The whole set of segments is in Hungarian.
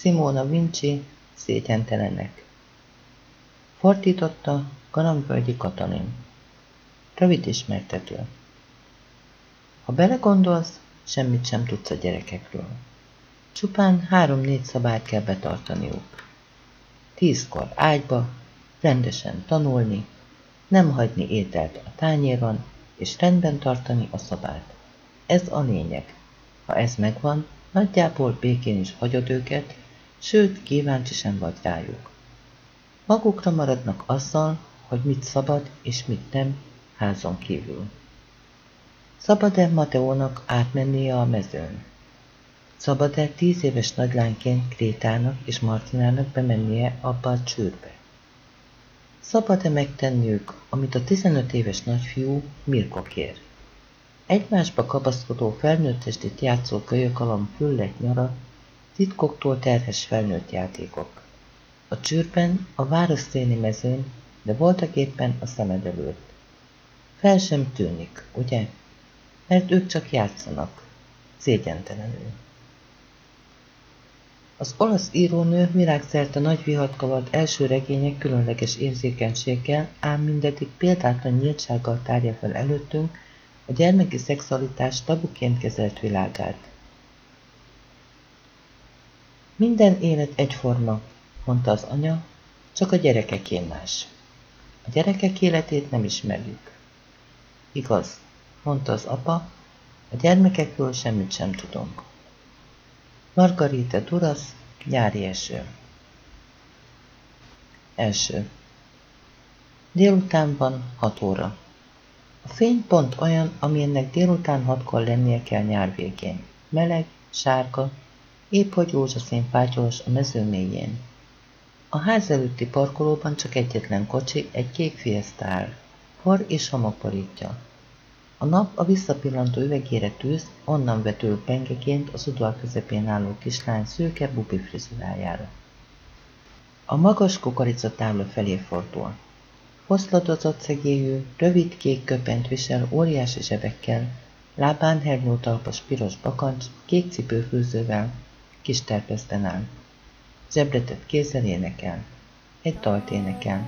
Simona Vinci, szégyentelenek. Fordította Galambvölgyi Katalin. Rövid ismertető. Ha belegondolsz, semmit sem tudsz a gyerekekről. Csupán három-négy szabályt kell betartaniuk. Tízkor ágyba, rendesen tanulni, nem hagyni ételt a tányéron, és rendben tartani a szabát. Ez a lényeg. Ha ez megvan, nagyjából békén is hagyod őket, sőt, kíváncsi sem vagy rájuk. Magukra maradnak azzal, hogy mit szabad és mit nem házon kívül. Szabad-e Mateónak átmennie a mezőn? Szabad-e tíz éves nagylányként Krétának és Martinának bemennie abba a csőrbe? Szabad-e megtenniük, amit a 15 éves nagyfiú Mirko kér? Egymásba kapaszkodó felnőttestit játszó kölyökalam füllet nyara, titkoktól terhes felnőtt játékok. A csőrben, a városzténi mezőn, de voltak éppen a szemed előtt. Fel sem tűnik, ugye? Mert ők csak játszanak, szégyentelenül. Az olasz írónő világszerte nagy vihat kavart első regények különleges érzékenységgel, ám mindeddig példátlan nyíltsággal tárja fel előttünk a gyermeki szexualitás tabuként kezelt világát. Minden élet egyforma, mondta az anya, csak a gyerekeké más. A gyerekek életét nem ismerjük. Igaz, mondta az apa, a gyermekekről semmit sem tudunk. Margarita Duras, nyári eső. Első. Délután van 6 óra. A fény pont olyan, amilyennek délután hatkor lennie kell nyár végén. Meleg, sárga, épp hogy rózsaszín pátyolos a mező mélyén. A ház előtti parkolóban csak egyetlen kocsi, egy kék fiesta. Por és hamak borítja. A nap a visszapillantó üvegére tűz, onnan vetül pengeként az udvar közepén álló kislány szőke bubi frizurájára. A magas kukoricatábla felé fordul. Foszladozott szegélyű, rövid kék köpent visel óriási zsebekkel, lábán hernyótalpas piros bakancs, kék cipőfűzővel, kis terpeszten áll. Zsebretett kézzel énekel. Egy dalt énekel.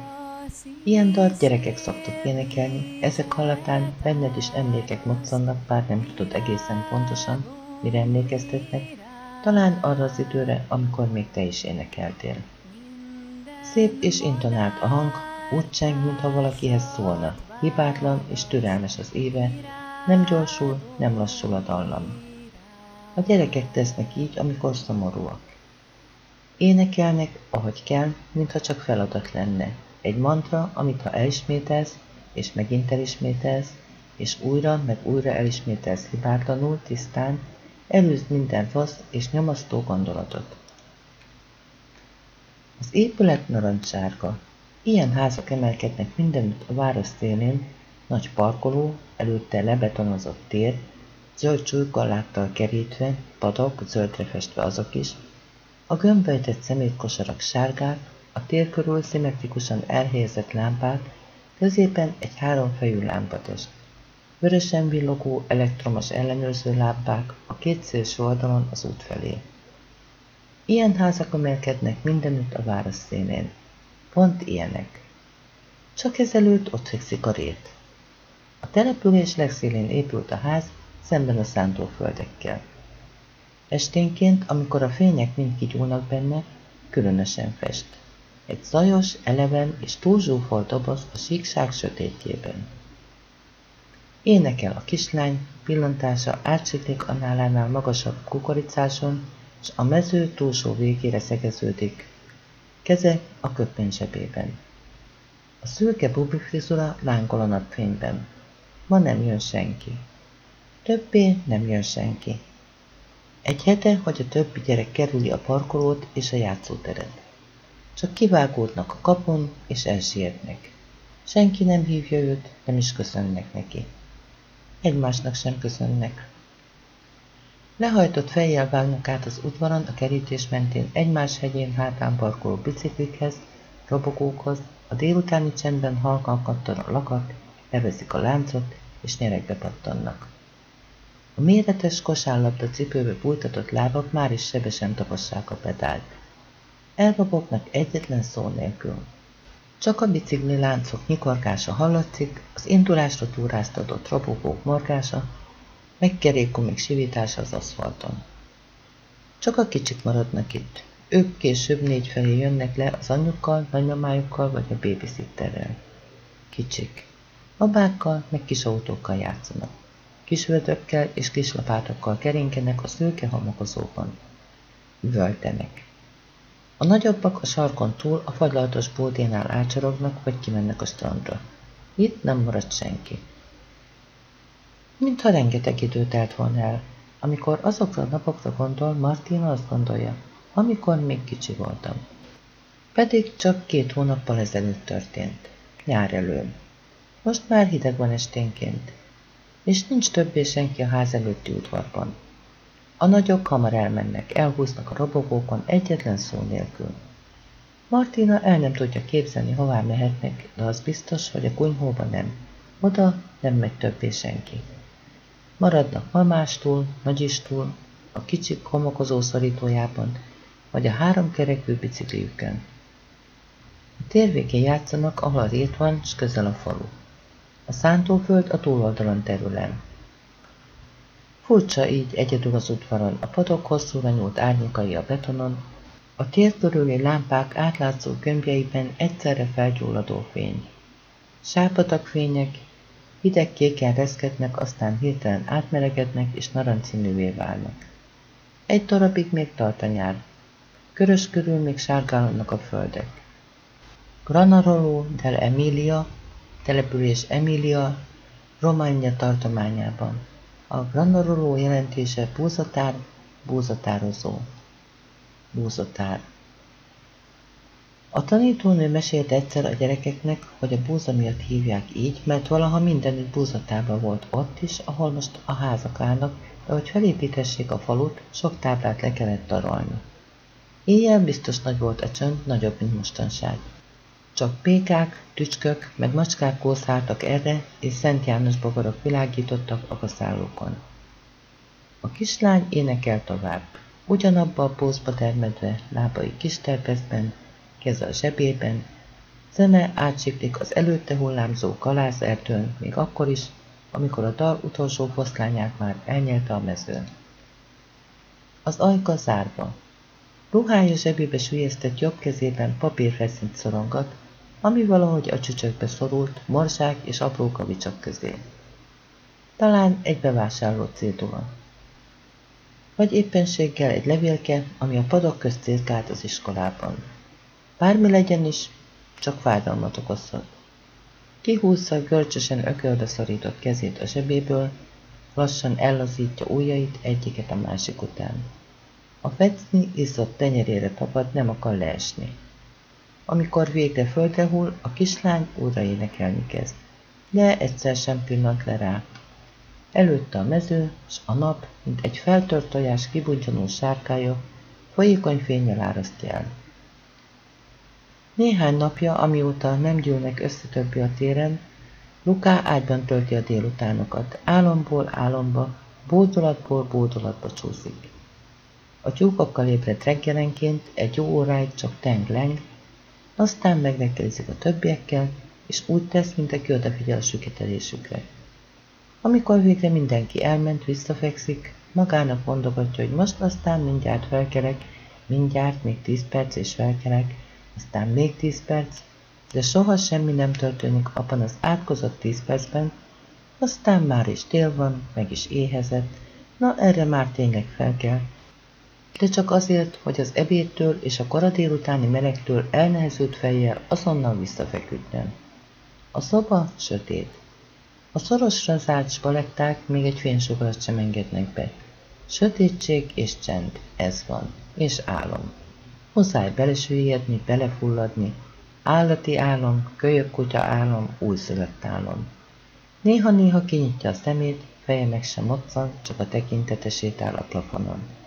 Ilyen dalt gyerekek szoktak énekelni, ezek hallatán benned is emlékek moccannak, bár nem tudod egészen pontosan, mire emlékeztetnek, talán arra az időre, amikor még te is énekeltél. Szép és intonált a hang, úgy cseng, mintha valakihez szólna, hibátlan és türelmes az éve, nem gyorsul, nem lassul a dallam. A gyerekek tesznek így, amikor szomorúak. Énekelnek, ahogy kell, mintha csak feladat lenne, egy mantra, amit ha elismételsz, és megint elismételsz, és újra, meg újra elismételsz hibátlanul, tisztán, előzd minden rossz és nyomasztó gondolatot. Az épület narancssárga. Ilyen házak emelkednek mindenütt a város szélén, nagy parkoló, előtte lebetonozott tér, zöld csúlygallákkal kerítve, padok, zöldre festve azok is, a gömbölytett szemétkosarak sárgák, a tér körül szimmetrikusan elhelyezett lámpák, középen egy háromfejű lámpatest. Vörösen villogó elektromos ellenőrző lámpák a két szélső oldalon az út felé. Ilyen házak emelkednek mindenütt a város színén. Pont ilyenek. Csak ezelőtt ott fekszik a rét. A település legszélén épült a ház, szemben a szántóföldekkel. Esténként, amikor a fények mind kigyúlnak benne, különösen fest. Egy zajos, eleven és túlzsúfolt doboz a síkság sötétjében. Énekel a kislány, pillantása átsiklik a nálánál magasabb kukoricáson, és a mező túlsó végére szegeződik. Keze a köpén zsebében. A szőke bubi frizura lángol a napfényben. Ma nem jön senki. Többé nem jön senki. Egy hete, hogy a többi gyerek kerüli a parkolót és a játszóteret. Csak kivágódnak a kapon, és elsietnek. Senki nem hívja őt, nem is köszönnek neki. Egymásnak sem köszönnek. Lehajtott fejjel vágnak át az udvaron a kerítés mentén egymás hegyén hátán parkoló biciklikhez, robogókhoz, a délutáni csendben halkan kattan a lakat, leveszik a láncot, és nyeregbe pattannak. A méretes kosárlabda cipőbe bújtatott lábak már is sebesen tapassák a pedált. Elrobognak egyetlen szó nélkül. Csak a bicikli láncok nyikorgása hallatszik, az indulásra túráztatott robogók morgása, meg kerékkumik sivítása az aszfalton. Csak a kicsik maradnak itt. Ők később négy felé jönnek le az anyukkal, nagymamájukkal vagy a babysitterrel. Kicsik. Babákkal, meg kis autókkal játszanak. Kis vödrökkel és kis lapátokkal keringkenek a szőke homokozóban. Üvöltenek. A nagyobbak a sarkon túl a fagylaltos bódénál ácsorognak, vagy kimennek a strandra. Itt nem marad senki. Mintha rengeteg idő telt volna el. Amikor azokra a napokra gondol, Martina azt gondolja, amikor még kicsi voltam. Pedig csak két hónappal ezelőtt történt. Nyár elől. Most már hideg van esténként, és nincs többé senki a ház előtti udvarban. A nagyok hamar elmennek, elhúznak a robogókon egyetlen szó nélkül. Martina el nem tudja képzelni, hová mehetnek, de az biztos, hogy a kunyhóba nem. Oda nem megy többé senki. Maradnak mamástól, nagyistól, a kicsik homokozó szorítójában, vagy a három kerekű bicikliükön. A térvégén játszanak, ahol a rét van, s közel a falu. A szántóföld a túloldalon terülen. Furcsa így egyedül az udvaron, a padok hosszúra nyúlt árnyékai a betonon, a tér körüli lámpák átlátszó gömbjeiben egyszerre felgyulladó fény. Sápatak fények, hideg kéken reszketnek, aztán hirtelen átmelegednek és narancszínűvé válnak. Egy darabig még tart a nyár. Körös körül még sárgálnak a földek. Granarolo del Emilia, település Emilia, Romagna tartományában. A Granarolo jelentése búzatár, búzatározó. Búzatár. A tanítónő mesélt egyszer a gyerekeknek, hogy a búza miatt hívják így, mert valaha mindenütt búzatárban volt ott is, ahol most a házak állnak, de hogy felépítessék a falut, sok táblát le kellett darolni. Éjjel biztos nagy volt a csönd, nagyobb, mint mostanság. Csak pékák, tücskök, meg macskák kószáltak erre, és Szent János bogarok világítottak a kaszállókon. A kislány énekel tovább, ugyanabba a pózba termedve, lábai kis terpeszben, keze a zsebében, zene átsiklik az előtte hullámzó kalászertőn, még akkor is, amikor a dal utolsó foszlányát már elnyelte a mezőn. Az ajka zárva. Ruhája zsebébe sülyeztett jobb kezében papírfeszint szorongat, ami valahogy a csücsökbe szorult, morzsák és apró kavicsak közé. Talán egy bevásárlott cédula. Vagy éppenséggel egy levélke, ami a padok közt cirkált az iskolában. Bármi legyen is, csak fájdalmat okozhat. Kihúzza görcsösen ökölbe szorított kezét a zsebéből, lassan ellazítja ujjait egyiket a másik után. A fecni izzott tenyerére tapad, nem akar leesni. Amikor végre földre hull, a kislány újra énekelni kezd. De egyszer sem pillant le rá. Előtte a mező, s a nap, mint egy feltört tojás kibuncsanó sárkája, folyékony fényjel árasztja el. Néhány napja, amióta nem gyűlnek össze többi a téren, Luká ágyban tölti a délutánokat, álomból álomba, bódolatból bódolatba csúszik. A tyúkokkal ébred reggelenként, egy jó óráig csak teng-leng, aztán megreggelizik a többiekkel, és úgy tesz, mint aki odafigyel a süketelésükre. Amikor végre mindenki elment, visszafekszik, magának mondogatja, hogy most aztán mindjárt felkelek, mindjárt még tíz perc és felkelek, aztán még tíz perc, de soha semmi nem történik abban az átkozott tíz percben, aztán már is tél van, meg is éhezett, na erre már tényleg fel kell, de csak azért, hogy az ebédtől és a kora délutáni melegtől elnehezült fejjel azonnal visszafeküdjön. A szoba sötét. A szorosra zárt spaletták még egy fénysugarat sem engednek be. Sötétség és csend, ez van, és álom. Muszáj belesüllyedni, belefulladni. Állati álom, kölyök kutya álom, újszülött álom. Néha-néha kinyitja a szemét, feje meg sem moccan, csak a tekintete sétál a plafonon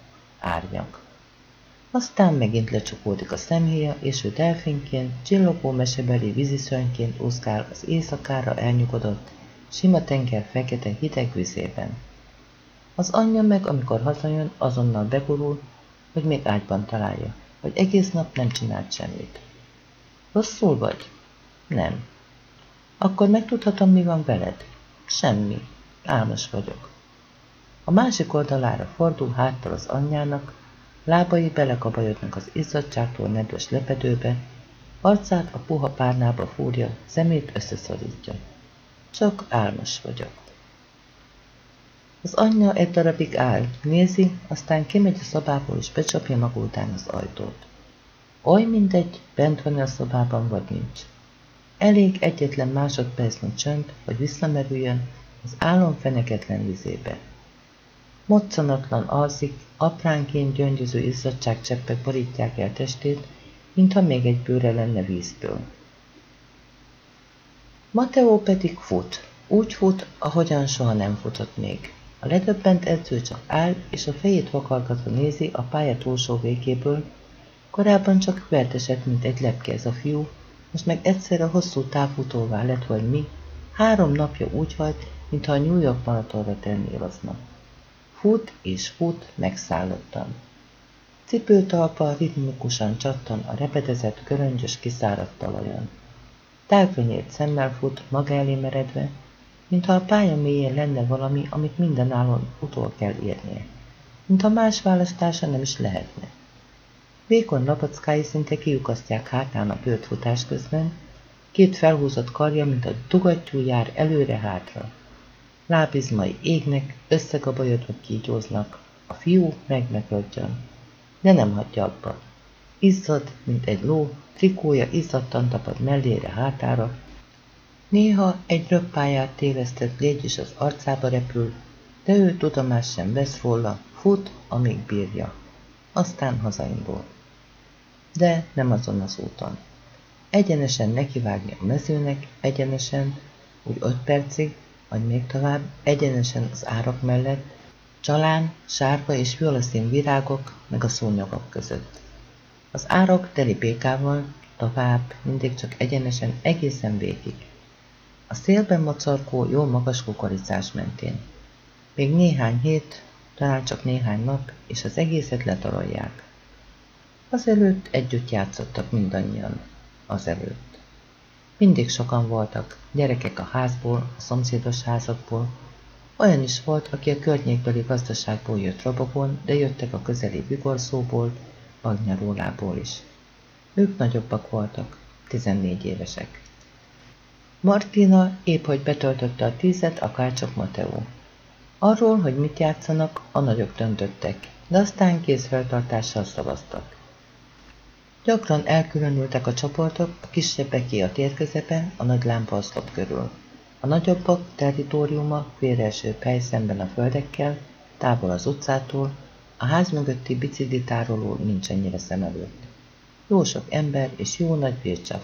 árnyak. Aztán megint lecsukódik a szemhéja, és ő delfinként, csillogó mesebeli víziszörnyként úszkál az éjszakára elnyugodott, sima tenger fekete hideg vizében. Az anyja meg, amikor hazajön, azonnal begurul, hogy még ágyban találja, hogy egész nap nem csinált semmit. Rosszul vagy? Nem. Akkor megtudhatom, mi van veled? Semmi. Álmos vagyok. A másik oldalára fordul háttal az anyjának, lábai belekabajodnak az izzadságtól nedves lepedőbe, arcát a puha párnába fúrja, szemét összeszorítja. Csak álmos vagyok. Az anyja egy darabig áll, nézi, aztán kimegy a szobából és becsapja maga után az ajtót. Oly mindegy, bent van a szobában vagy nincs. Elég egyetlen másodpercnyi csönd, hogy visszamerüljön az álom feneketlen vizébe. Moccanatlan alszik, apránként gyöngyöző izzadságcseppek borítják el testét, mintha még egy bőre lenne vízből. Mateo pedig fut, úgy fut, ahogyan soha nem futott még. A ledöbbent edző csak áll, és a fejét vakargatva nézi a pálya túlsó végéből, korábban csak vertesett, mint egy lepke ez a fiú, most meg egyszerre hosszú távfutóvá lett, vagy mi, három napja úgy hajt, mintha a New York maratonra trenírozna. Fut és fut megszállottan. Cipőtalpa ritmikusan csattan a repedezett, köröngyös, kiszáradt talajon. Távfényét szemmel fut, maga elé meredve, mintha a pálya mélyén lenne valami, amit mindenállon utol kell érnie. Mintha más választása nem is lehetne. Vékony lapackái szinte kiukasztják hátán a bőrt futás közben, két felhúzott karja, mint a dugattyú jár előre-hátra. Lábizmai égnek, összegabajodva kígyóznak, a fiú megmekadjan, de nem hagyja abba. Izzad, mint egy ló, trikója izzadtan tapad mellére, hátára. Néha egy röppáját tévesztett légy is az arcába repül, de ő tudomás sem vesz róla, fut, amíg bírja. Aztán hazaindul. De nem azon az úton. Egyenesen nekivágni a mezőnek, egyenesen, úgy öt percig, vagy még tovább, egyenesen az árak mellett, csalán, sárga és violaszín virágok, meg a szúnyogok között. Az árok teli békával, tovább, mindig csak egyenesen, egészen végig. A szélben mocorkó, jó magas kukoricás mentén. Még néhány hét, talán csak néhány nap, és az egészet letarolják. Azelőtt együtt játszottak mindannyian. Azelőtt. Mindig sokan voltak, gyerekek a házból, a szomszédos házakból. Olyan is volt, aki a környékbeli gazdaságból jött robogón, de jöttek a közeli vigorszóból, Bagnyarólából is. Ők nagyobbak voltak, 14 évesek. Martina épp hogy betöltötte a tízet, akárcsak Mateo. Arról, hogy mit játszanak, a nagyok döntöttek, de aztán kézfeltartással szavaztak. Gyakran elkülönültek a csoportok, a kisebbeké a térközepe, a nagy lámpaoszlop körül. A nagyobbak territóriuma félreeső hely szemben a földekkel, távol az utcától, a ház mögötti biciklitároló nincs ennyire szem előtt. Jó sok ember és jó nagy vércsav.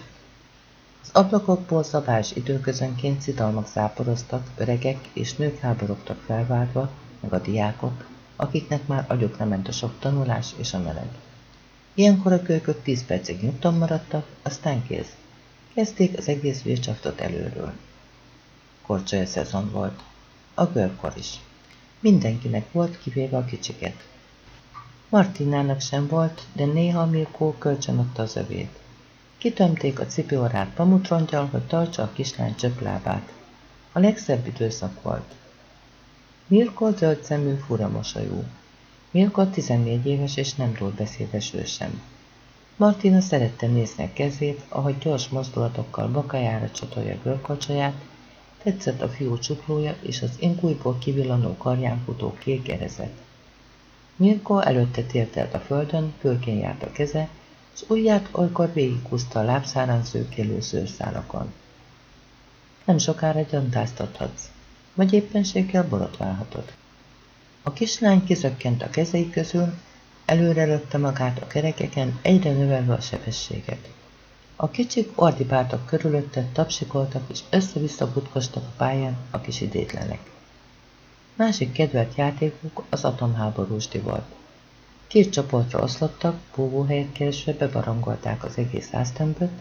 Az ablakokból szabás időközönként szidalmak záporoztak, öregek és nők háborogtak felváltva, meg a diákok, akiknek már agyuk nem ment a sok tanulás és a meleg. Ilyenkor a kölykök tíz percig nyugton maradtak, aztán kész. Kezdték az egész vércsaftot előről. Korcsolya szezon volt. A görkor is. Mindenkinek volt, kivéve a kicsiket. Martinának sem volt, de néha Mirkó kölcsönadta az övét. Kitömték a cipőorát pamutrongyal, hogy tartsa a kislány csöplábát. A legszebb időszak volt. Mirko zöld szemű, fura mosolyú. Milko 14 éves és nem túl beszédes ő sem. Martina szerette nézni a kezét, ahogy gyors mozdulatokkal bokájára csatolja görkocsaját, tetszett a fiú csuklója és az inkújból kivillanó karján futó kék erezet. Mirko előtte tértelt a földön, fölkén járt a keze, és ujját olykor végighúzta a lábszárán szőkélő szőrszálakon. Nem sokára gyantáztathatsz, vagy éppenséggel borotválhatod. A kislány kizökkent a kezei közül, előre lökte magát a kerekeken, egyre növelve a sebességet. A kicsik ordibáltak körülötte, tapsikoltak és össze-vissza butkostak a pályán a kis idétlenek. Másik kedvelt játékuk az atomháborúsdi volt. Két csoportra oszlottak, búvóhelyet keresve bebarangolták az egész háztömböt,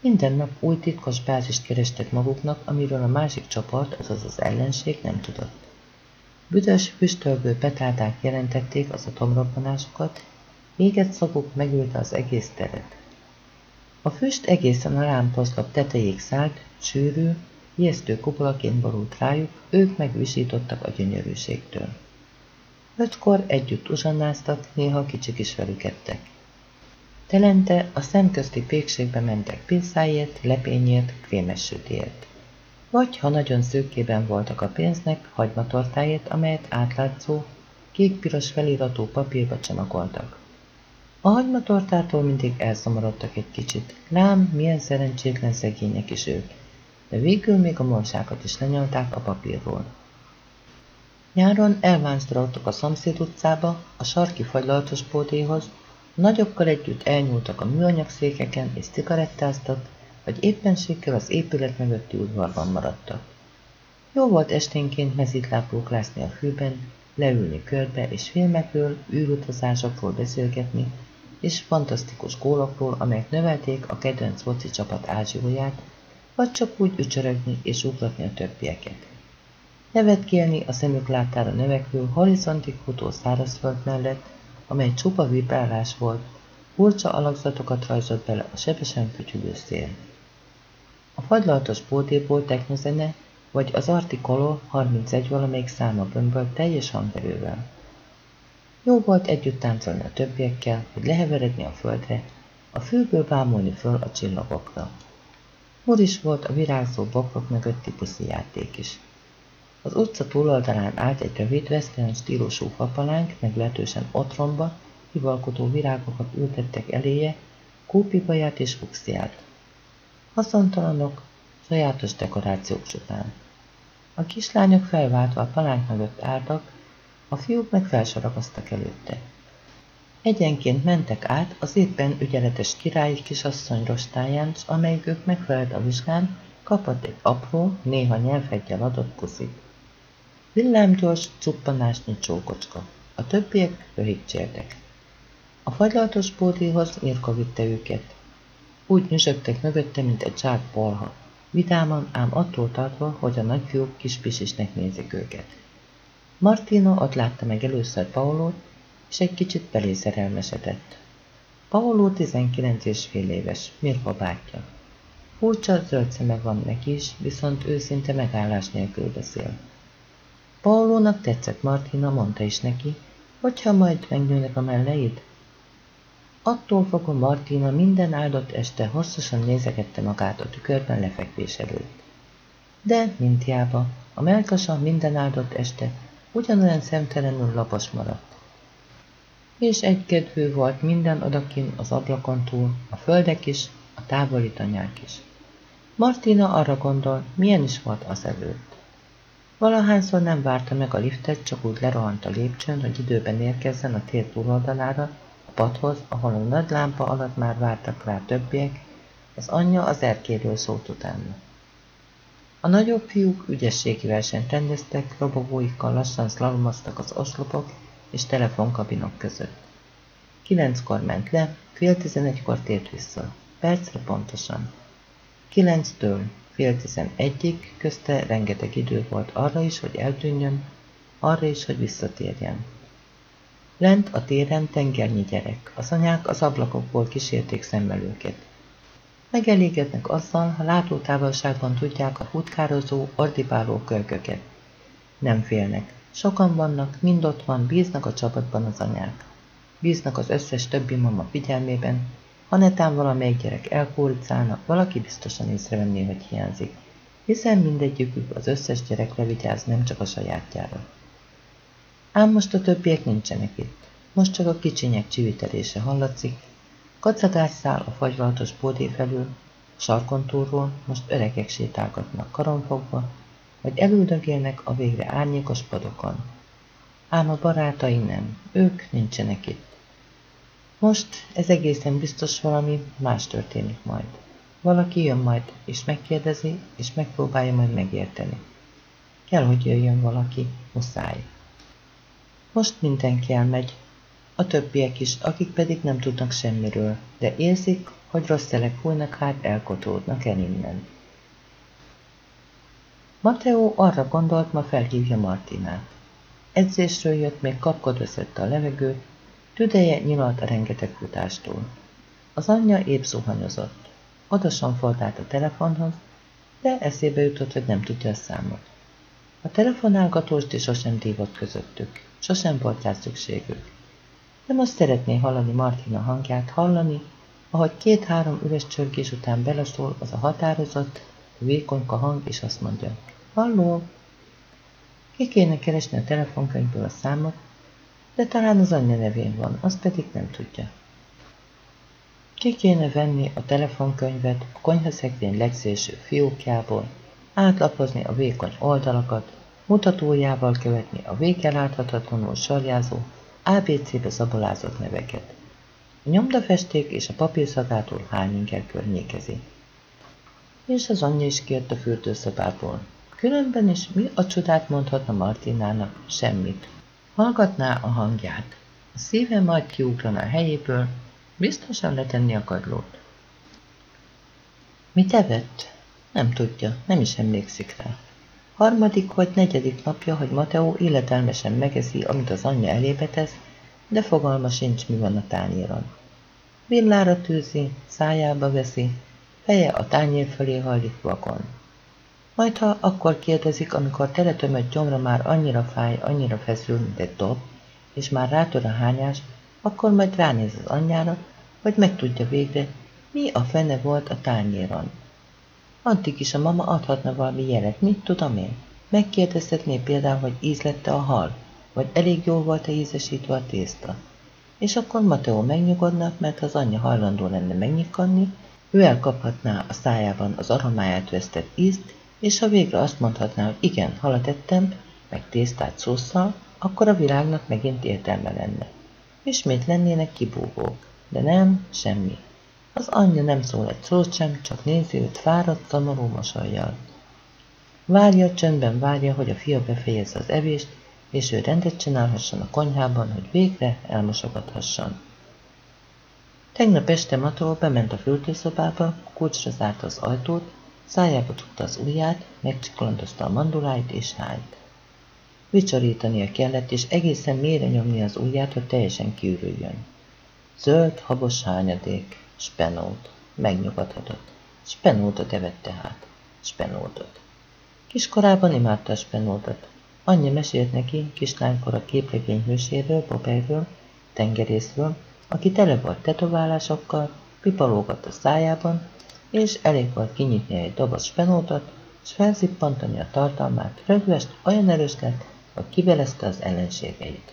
minden nap új titkos bázist kerestek maguknak, amiről a másik csoport, azaz az ellenség nem tudott. Büdös, füstölgő petárdák jelentették az atomrobbanásokat, éget szaguk megülte az egész teret. A füst egészen a lámposzlop tetejéig szállt, sűrű, ijesztő kupolaként borult rájuk, ők megvisítottak a gyönyörűségtől. Ötkor együtt uzsannáztak, néha kicsik is velük. Telente a szemközti pékségbe mentek pinszáért, lepényért, krémes sütért. Vagy, ha nagyon szőkében voltak a pénznek, hagymatortáért, amelyet átlátszó, kék-piros feliratú papírba csomagoltak. A hagymatortától mindig elszomorodtak egy kicsit. Lám, milyen szerencsétlen szegények is ők. De végül még a morsákat is lenyalták a papírról. Nyáron elvánszoroltak a szomszéd utcába, a sarki fagylaltos pótéhoz, nagyokkal együtt elnyúltak a műanyag székeken és cigarettáztak, vagy éppenséggel az épület mögötti udvarban maradtak. Jó volt esténként mezitlábróklászni a fűben, leülni körbe és filmekről, űrutazásokról beszélgetni, és fantasztikus gólokról, amelyek növelték a kedvenc foci csapat ázsióját, vagy csak úgy ücsörögni és ugratni a többieket. Nevetkélni a szemük látára növekvő, horizontig futó szárazföld mellett, amely csupa vibrálás volt, furcsa alakzatokat rajzolt bele a sebesen fütyülő szél. A fagylaltos pótéból technozene, vagy az Artikoló 31 valamelyik száma bömböl teljes hangerővel. Jó volt együtt táncolni a többiekkel, hogy leheveredni a földre, a fűből bámulni föl a csillagokra. Mur is volt a virágzó bokrok mögötti puszi játék is. Az utca túloldalán állt egy rövid, western stílusú fapalánk, meglehetősen otromba, hivalkodó virágokat ültettek eléje, kópibaját és fuxiát. Haszontalanok, sajátos dekorációk után. A kislányok felváltva a palánk mögött álltak, a fiúk meg felsorakoztak előtte. Egyenként mentek át az éppen ügyeletes királyi kisasszony rostáján, s amelyik ők megfelelt a vizsgán, kapott egy apró, néha nyelvhegyel adott puszit. Villámgyors, csuppanásnyi csókocska. A többiek röhigcsértek. A fagylaltos bódéhoz Mirka vitte őket. Úgy nyüzsögtek mögötte, mint egy zsák polha. Vidáman, ám attól tartva, hogy a nagyfiúk kis pisisnek nézik őket. Martina ott látta meg először Paulót, és egy kicsit belé szerelmesedett. Paolo 19 és fél éves, Mirka bátyja. Furcsa zöld szeme van neki is, viszont őszinte megállás nélkül beszél. Paulónak tetszett Martina, mondta is neki, hogyha majd megnőnek a melleid. Attól fogva Martina minden áldott este hosszasan nézegette magát a tükörben lefekvés előtt. De, mint hiába, a melkasa minden áldott este ugyanolyan szemtelenül lapos maradt. És egykedvű volt minden odakin az ablakon túl, a földek is, a távoli tanyák is. Martina arra gondol, milyen is volt az előtt. Valahányszor nem várta meg a liftet, csak úgy lerohant a lépcsőn, hogy időben érkezzen a tér túloldalára, a padhoz, ahol a nagy lámpa alatt már vártak rá többiek, az anyja az erkéről szólt utána. A nagyobb fiúk ügyességi versenyt rendeztek, robogóikkal lassan szlalomoztak az oszlopok és telefonkabinok között. Kilenckor ment le, fél tizenegykor tért vissza. Percre pontosan. Kilenctől fél tizenegyig közte rengeteg idő volt arra is, hogy eltűnjön, arra is, hogy visszatérjen. Lent a téren tengernyi gyerek, az anyák az ablakokból kísérték szemmel őket. Megelégednek azzal, ha látótávolságban tudják a futkározó, ordibáló kölköket. Nem félnek. Sokan vannak, mind ott van, bíznak a csapatban az anyák. Bíznak az összes többi mama figyelmében, ha netán valamelyik gyerek elkóricálna, valaki biztosan észrevenné, hogy hiányzik, hiszen mindegyikük az összes gyerekre vigyáz, nem csak a sajátjára. Ám most a többiek nincsenek itt. Most csak a kicsinyek csivitelése hallatszik, Kacagás száll a fagyvaltos bódé felül, sarkon túlról most öregek sétálgatnak karonfogva, vagy elüldögélnek a végre árnyékos padokon. Ám a barátai nem, ők nincsenek itt. Most ez egészen biztos valami más történik majd. Valaki jön majd, és megkérdezi, és megpróbálja majd megérteni. Kell, hogy jöjjön valaki, muszáj. Most mindenki elmegy, a többiek is, akik pedig nem tudnak semmiről, de érzik, hogy rossz szelek fújnak hát elkotódnak el innen. Mateo arra gondolt, ma felhívja Martinát. Edzésről jött, még kapkodva szedte a levegőt, tüdeje nyilalt a rengeteg futástól. Az anyja épp zuhanyozott. Odasan fordált a telefonhoz, de eszébe jutott, hogy nem tudja a számot. A telefonálgatóst sosem dívott közöttük, sosem volt rá szükségük. De most szeretné hallani Martina hangját, hallani, ahogy két-három üres csörgés után beleszól az a határozott, vékonyka hang, és azt mondja, Halló! Ki kéne keresni a telefonkönyvből a számot, de talán az anyja nevén van, azt pedig nem tudja. Ki kéne venni a telefonkönyvet a konyhaszekrény legszélső fiókjából, átlapozni a vékony oldalakat, mutatójával követni a vége láthatatlanul sarjázó, ABC-be zabolázott neveket. A nyomdafesték és a papírszagától hányinger környékezi. És az anyja is kért a fürdőszobából. Különben is mi a csodát mondhatna Martinának? Semmit. Hallgatná a hangját. A szíve majd kiugrana a helyéből, biztosan letenni a kagylót. Mit evett? Nem tudja, nem is emlékszik rá. Harmadik vagy negyedik napja, hogy Mateó illetelmesen megeszi, amit az anyja elébe tesz, de fogalma sincs, mi van a tányéron. Villára tűzi, szájába veszi, feje a tányér fölé hajlik vakon. Majd ha akkor kérdezik, amikor teletömött gyomra már annyira fáj, annyira feszül, mint egy dob, és már rátör a hányás, akkor majd ránéz az anyjára, hogy megtudja végre, mi a fene volt a tányéron. Addig is a mama adhatna valami jelet, mit tudom én? Megkérdezhetné például, hogy ízlette a hal, vagy elég jól volt-e ízesítve a tészta. És akkor Mateo megnyugodna, mert az anyja hajlandó lenne megnyikadni, ő elkaphatná a szájában az aromáját vesztett ízt, és ha végre azt mondhatná, hogy igen, halat ettem, meg tésztát szószal, akkor a világnak megint értelme lenne. Ismét lennének kibúvók, de nem, semmi. Az anyja nem szól egy szót sem, csak nézi őt fáradt, szomorú mosolyjal. Várja, csöndben várja, hogy a fia befejezze az evést, és ő rendet csinálhasson a konyhában, hogy végre elmosogathasson. Tegnap este Mató bement a fürdőszobába, kulcsra zárta az ajtót, szájába tudta az ujját, megcsiklandozta a manduláit és hányt. Vicsorítania kellett, és egészen mélyre nyomni az ujját, hogy teljesen kiürüljön. Zöld, habos hányadék, spenót, megnyugodhatott. Spenótot evett tehát. Spenótot. Kiskorában imádta a spenótot. Anyja mesélt neki kislánykor a képregény hőséről, Popeyről, tengerészről, aki tele volt tetoválásokkal, pipalógat a szájában, és elég volt kinyitni egy doboz spenótot, és felzippantani a tartalmát, rögvest olyan erős lett, hogy kibelezte az ellenségeit.